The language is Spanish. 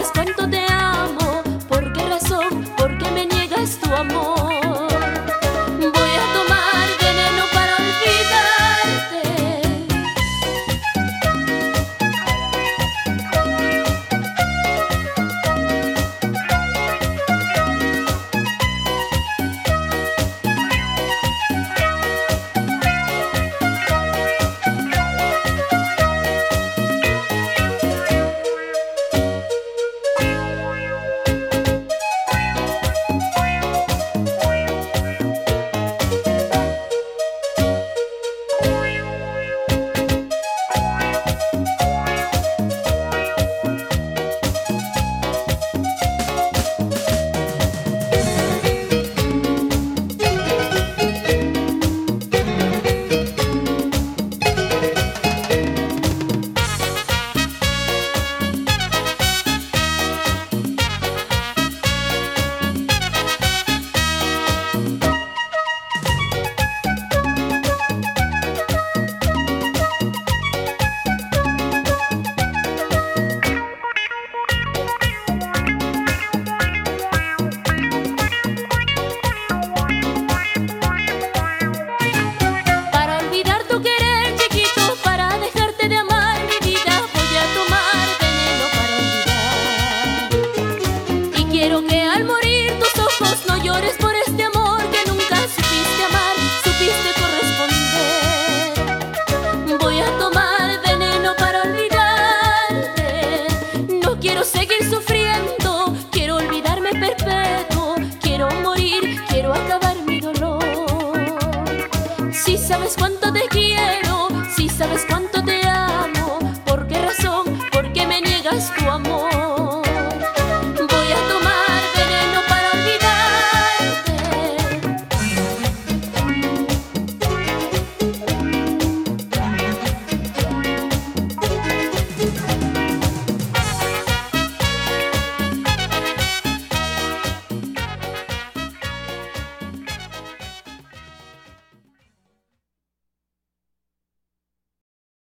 descuento de this one